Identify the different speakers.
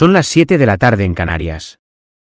Speaker 1: Son las 7 de la tarde en Canarias.